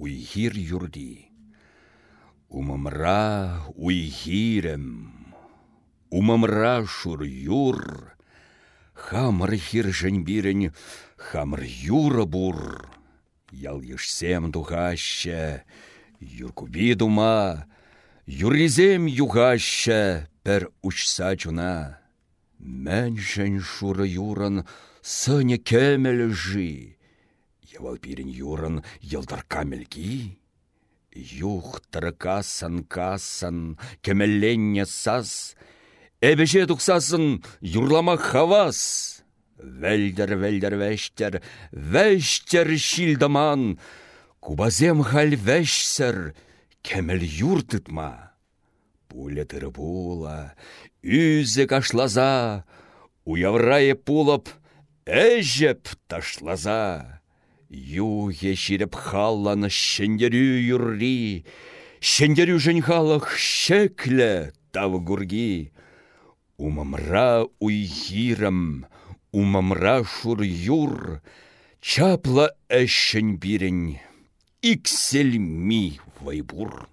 уйхир юрди. Умамра уйхирем, умамра шур юр, хамыр хир жэнбирен, хамыр юра бур. Ял ешсем тухаща, юркуби дума, юризем югаща, пер учса чуна. Мэншен шуры юран, сыне кемел жи. Явал пирен юран, елдар камельги. Юх касан касан, кемелленне сас, Эбеже тұқсасын юрлама хавас. Вәлдер, вәлдер, вәштер, вәштер шилдаман. Кубазем хал вәшсір, кемел юртытма. Пуля тыры була, кашлаза, уяврае пулап, әжеп ташлаза. Юге ширеп халланы шендерю юрри, шендерю жын халық шеклі тавы гурги. Умамра уйхирам, умамра шур юр, чапла әшін бирін, иксел ми вайбур.